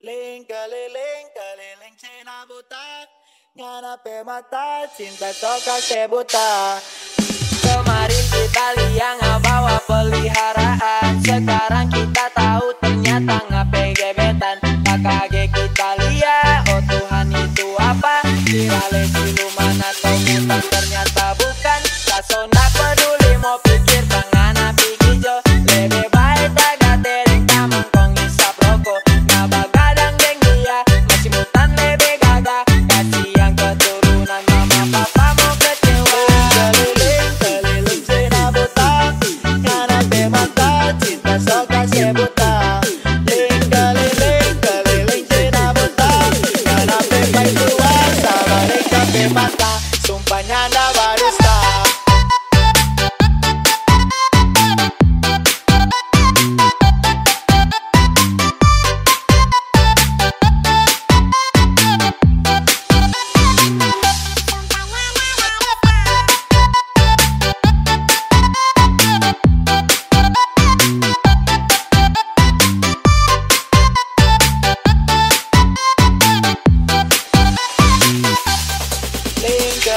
Keliling keliling keliling Cina buta Nganape mata cinta soka sebuta Kemarin kita liang bawa peliharaan. Sekarang kita tahu ternyata ngape gebetan. Tak kita lihat oh Tuhan itu apa? Virale siluman atau mutan ternyata banana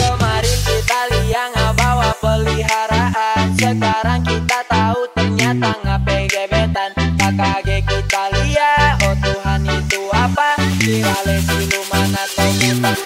Kemarin kita liang bawa peliharaan. Sekarang kita tahu ternyata ngape gebetan Tak kaget kita lihat oh Tuhan itu apa? Virale siluman atau mutan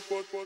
pode, pode, pode.